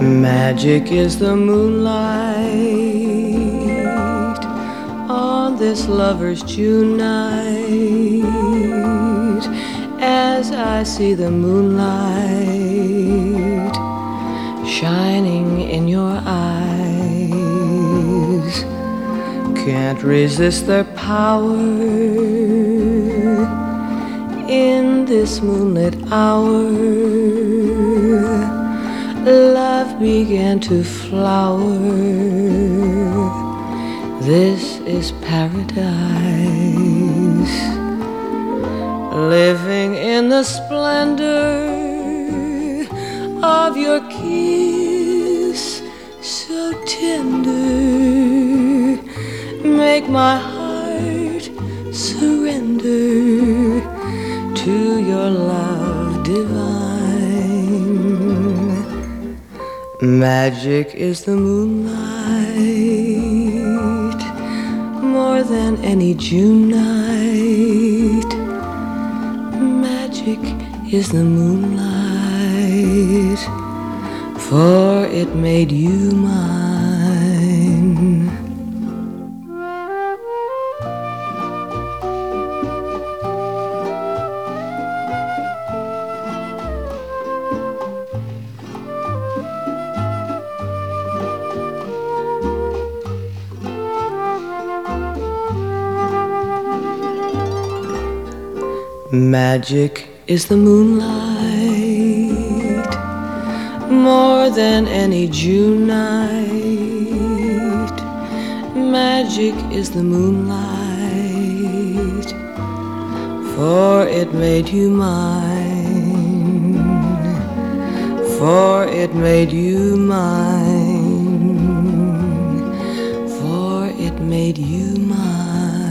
Magic is the moonlight. On this lover's June night. As I see the moonlight shining in your eyes, can't resist their power in this moonlit hour began to flower. This is paradise. Living in the splendor of your kiss, so tender. Make my heart surrender to your love divine. Magic is the moonlight more than any June night. Magic is the moonlight, for it made you mine. Magic is the moonlight more than any June night. Magic is the moonlight, for it made you mine. For it made you mine. For it made you mine.